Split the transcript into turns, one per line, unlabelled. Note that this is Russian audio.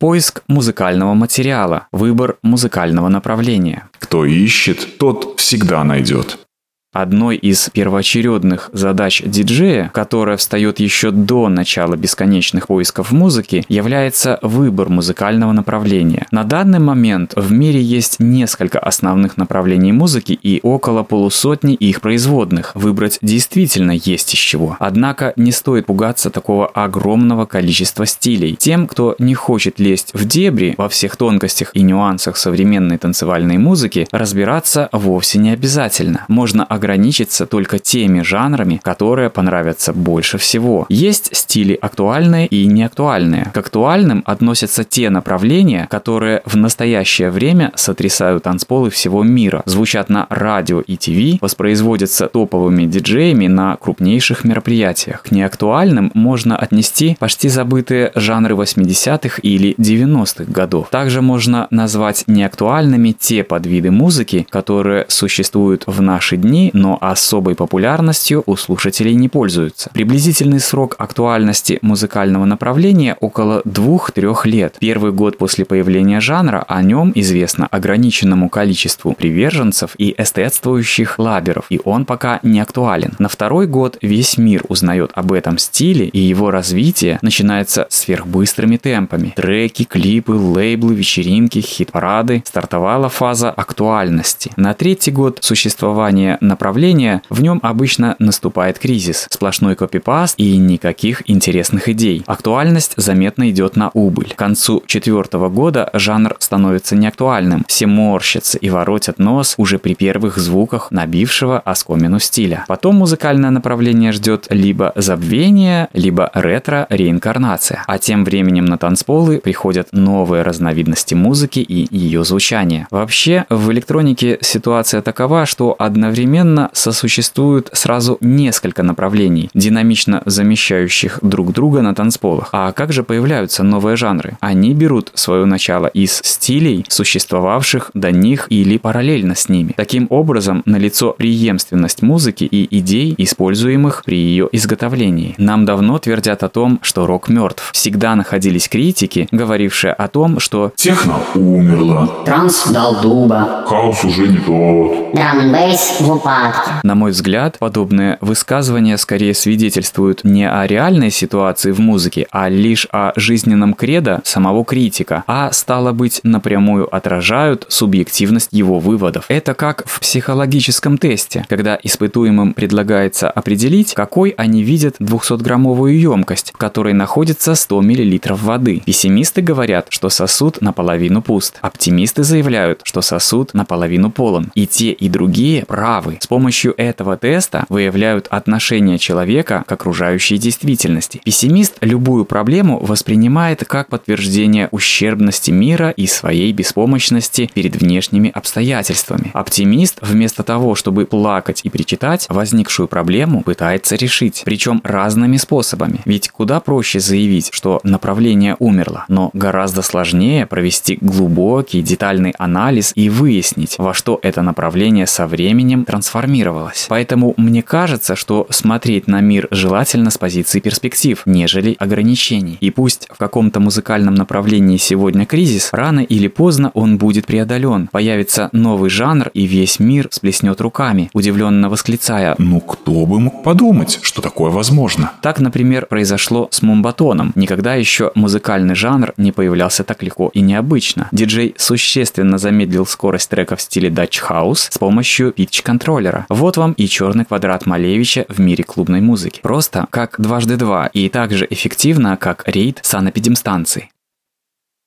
Поиск музыкального материала, выбор музыкального направления.
Кто ищет, тот всегда найдет.
Одной из первоочередных задач диджея, которая встает еще до начала бесконечных поисков музыки, является выбор музыкального направления. На данный момент в мире есть несколько основных направлений музыки и около полусотни их производных. Выбрать действительно есть из чего. Однако не стоит пугаться такого огромного количества стилей. Тем, кто не хочет лезть в дебри во всех тонкостях и нюансах современной танцевальной музыки, разбираться вовсе не обязательно. Можно ограничиться только теми жанрами, которые понравятся больше всего. Есть стили актуальные и неактуальные. К актуальным относятся те направления, которые в настоящее время сотрясают танцполы всего мира, звучат на радио и ТВ, воспроизводятся топовыми диджеями на крупнейших мероприятиях. К неактуальным можно отнести почти забытые жанры 80-х или 90-х годов. Также можно назвать неактуальными те подвиды музыки, которые существуют в наши дни но особой популярностью у слушателей не пользуются. Приблизительный срок актуальности музыкального направления около 2-3 лет. Первый год после появления жанра о нем известно ограниченному количеству приверженцев и эстетствующих лаберов, и он пока не актуален. На второй год весь мир узнает об этом стиле, и его развитие начинается сверхбыстрыми темпами. Треки, клипы, лейблы, вечеринки, хит-парады. Стартовала фаза актуальности. На третий год существования на направления, в нем обычно наступает кризис, сплошной копипаст и никаких интересных идей. Актуальность заметно идет на убыль. К концу четвертого года жанр становится неактуальным. Все морщатся и воротят нос уже при первых звуках набившего оскомину стиля. Потом музыкальное направление ждет либо забвение, либо ретро-реинкарнация. А тем временем на танцполы приходят новые разновидности музыки и ее звучания. Вообще, в электронике ситуация такова, что одновременно одновременно сосуществуют сразу несколько направлений, динамично замещающих друг друга на танцполах. А как же появляются новые жанры? Они берут свое начало из стилей, существовавших до них или параллельно с ними. Таким образом, налицо преемственность музыки и идей, используемых при ее изготовлении. Нам давно твердят о том, что рок мертв. Всегда находились критики, говорившие о том, что
техно умерла,
транс дал дуба,
хаос уже не тот,
драм в упадке.
На мой взгляд, подобные высказывания скорее свидетельствуют не о реальной ситуации в музыке, а лишь о жизненном кредо самого критика, а стало быть напрямую отражают субъективность его выводов. Это как в психологическом тесте, когда испытуемым предлагается определить, какой они видят 200-граммовую емкость, в которой находится 100 мл воды. Пессимисты говорят, что сосуд наполовину пуст. Оптимисты заявляют, что сосуд наполовину полон. И те, и другие правы. С помощью этого теста выявляют отношение человека к окружающей действительности. Пессимист любую проблему воспринимает как подтверждение ущербности мира и своей беспомощности перед внешними обстоятельствами. Оптимист вместо того, чтобы плакать и причитать, возникшую проблему пытается решить, причем разными способами. Ведь куда проще заявить, что направление умерло, но гораздо сложнее провести глубокий детальный анализ и выяснить, во что это направление со временем трансформируется трансформировалась. Поэтому мне кажется, что смотреть на мир желательно с позиции перспектив, нежели ограничений. И пусть в каком-то музыкальном направлении сегодня кризис, рано или поздно он будет преодолен. Появится новый жанр, и весь мир сплеснет руками, удивленно восклицая
«Ну кто бы мог подумать, что такое возможно?»
Так, например, произошло с Мумбатоном. Никогда еще музыкальный жанр не появлялся так легко и необычно. Диджей существенно замедлил скорость трека в стиле Dutch House с помощью питч-контроля контроллера. Вот вам и черный квадрат Малевича в мире клубной музыки. Просто как дважды два и так же эффективно, как рейд санэпидемстанции.